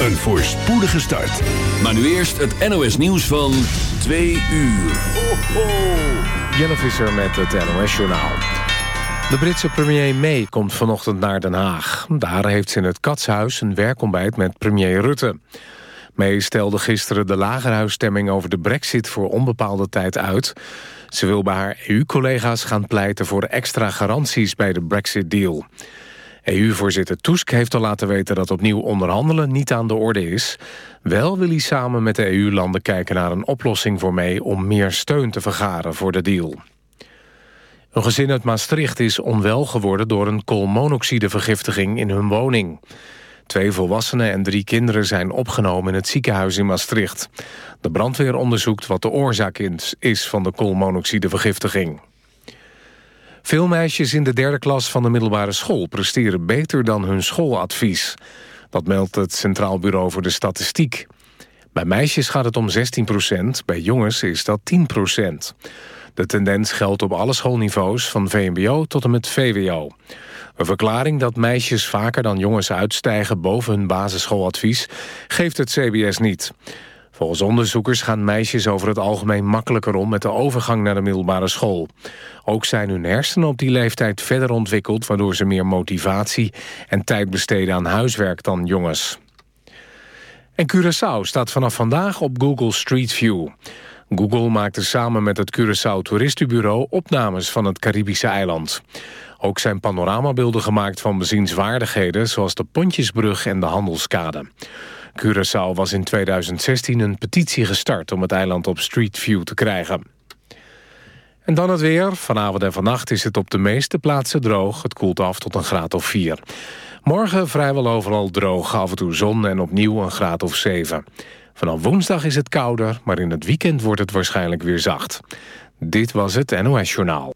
Een voorspoedige start. Maar nu eerst het NOS nieuws van 2 uur. Ho. Jelle Visser met het NOS-journaal. De Britse premier May komt vanochtend naar Den Haag. Daar heeft ze in het Katshuis een werkontbijt met premier Rutte. May stelde gisteren de lagerhuisstemming over de brexit voor onbepaalde tijd uit. Ze wil bij haar EU-collega's gaan pleiten voor extra garanties bij de brexit-deal. EU-voorzitter Tusk heeft al laten weten dat opnieuw onderhandelen niet aan de orde is. Wel wil hij samen met de EU-landen kijken naar een oplossing voor mee... om meer steun te vergaren voor de deal. Een gezin uit Maastricht is onwel geworden door een koolmonoxidevergiftiging in hun woning. Twee volwassenen en drie kinderen zijn opgenomen in het ziekenhuis in Maastricht. De brandweer onderzoekt wat de oorzaak is van de koolmonoxidevergiftiging. Veel meisjes in de derde klas van de middelbare school presteren beter dan hun schooladvies. Dat meldt het Centraal Bureau voor de Statistiek. Bij meisjes gaat het om 16 procent, bij jongens is dat 10 procent. De tendens geldt op alle schoolniveaus, van VMBO tot en met VWO. Een verklaring dat meisjes vaker dan jongens uitstijgen boven hun basisschooladvies... geeft het CBS niet. Volgens onderzoekers gaan meisjes over het algemeen makkelijker om... met de overgang naar de middelbare school. Ook zijn hun hersenen op die leeftijd verder ontwikkeld... waardoor ze meer motivatie en tijd besteden aan huiswerk dan jongens. En Curaçao staat vanaf vandaag op Google Street View. Google maakte samen met het Curaçao Toeristenbureau... opnames van het Caribische eiland. Ook zijn panoramabeelden gemaakt van bezienswaardigheden... zoals de Pontjesbrug en de Handelskade. Curaçao was in 2016 een petitie gestart om het eiland op Street View te krijgen. En dan het weer. Vanavond en vannacht is het op de meeste plaatsen droog. Het koelt af tot een graad of 4. Morgen vrijwel overal droog, af en toe zon en opnieuw een graad of 7. Vanaf woensdag is het kouder, maar in het weekend wordt het waarschijnlijk weer zacht. Dit was het NOS Journaal.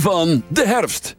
Van de herfst.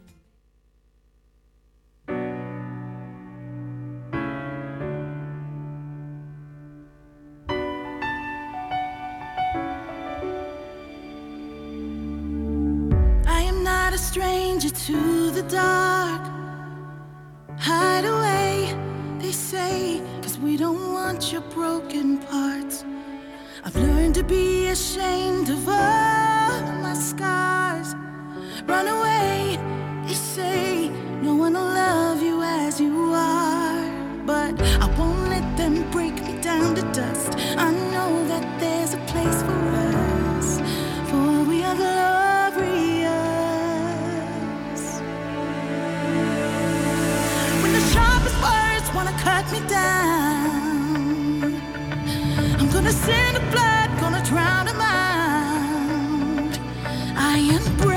I am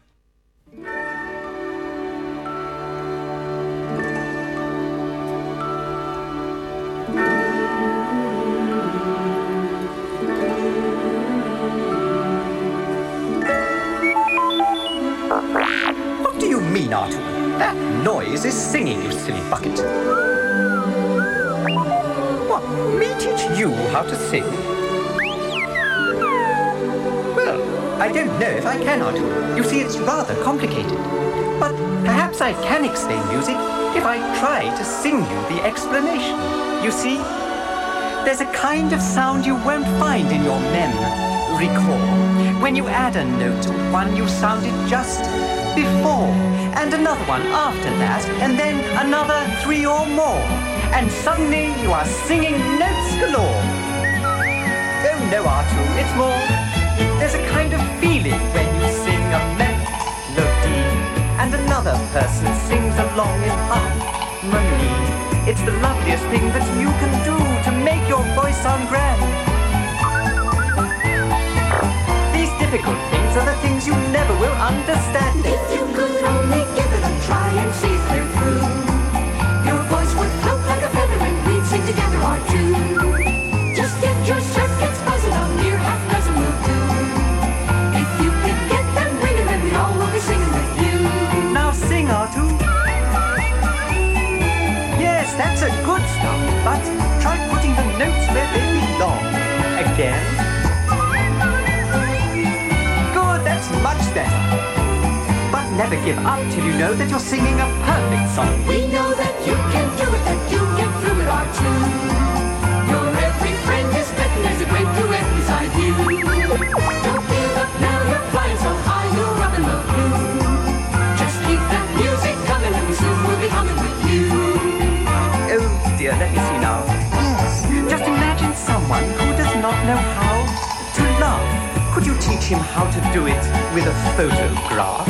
You the explanation. You see, there's a kind of sound you won't find in your mem. Recall, when you add a note to one you sounded just before, and another one after that, and then another three or more, and suddenly you are singing notes galore. Oh no, Artoo, it's more. There's a kind of feeling when you sing a melody, and another person sings along in harmony. It's the loveliest thing that you can do to make your voice sound grand. These difficult things are the things you never will understand. Never give up till you know that you're singing a perfect song. We know that you can do it, that you get through it our tune. Your every friend is betting there's a great duet beside you. Don't give up now, you're flying so high, you're up in the blue. Just keep that music coming and we soon will be humming with you. Oh dear, let me see now. Yes, Just imagine someone who does not know how to love. Could you teach him how to do it with a photograph?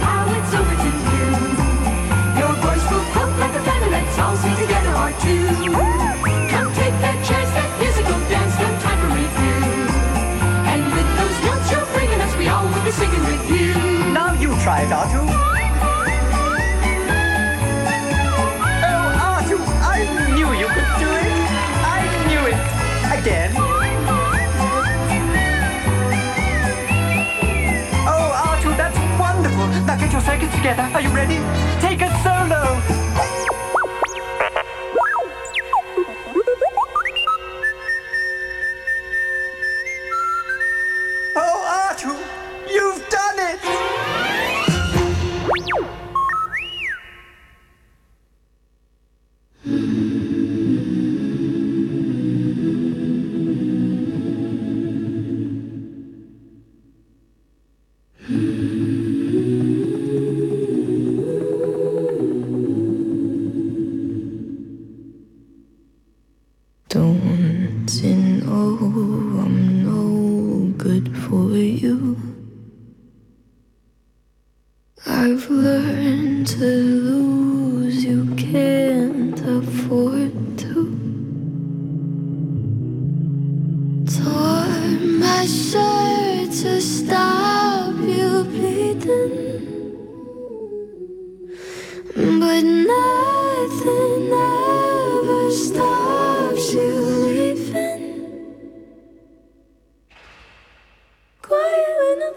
like a feather, let's all sing together our tune. Come take that chance, that musical dance, no time for review. And with those notes you're bringing us, we all will be singing with you. Now you try it, Artoo. Oh, Artoo, I knew you could do it. I knew it. Again. Get your circuits together. Are you ready? Take a solo.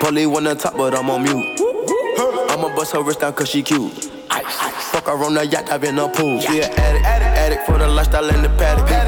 Polly wanna talk, but I'm on mute. I'ma bust her wrist down cause she cute. Fuck her on the yacht, I've been a pool. She an addict, addict for the lifestyle and the paddock.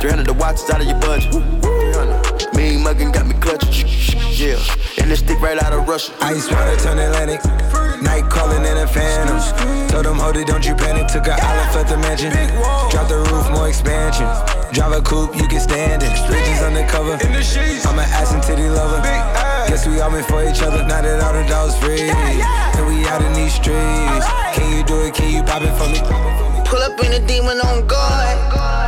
300 the watch is out of your budget. 300. Mean muggin' got me clutching. Yeah. And this stick right out of Russia. Ice water turn Atlantic. Night calling in a phantom. Told them, hold it, don't you panic. Took an island, left the mansion. Drop the roof, more expansion. Drive a coupe, you can stand it. Bridges undercover. I'm an ass and titty lover. Guess we all meant for each other. Now that all the dogs free. And we out in these streets. Can you do it? Can you pop it for me? Pull up in a demon on guard.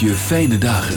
Je fijne dagen.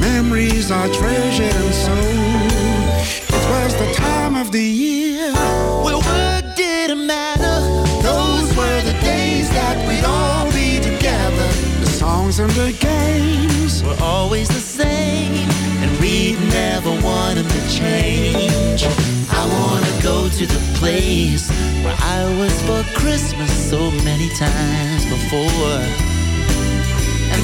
Memories are treasured and so. It was the time of the year. Well, what did it matter? Those were the days that we'd all be together. The songs and the games were always the same, and we'd never want them to change. I wanna go to the place where I was for Christmas so many times before.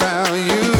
Found you.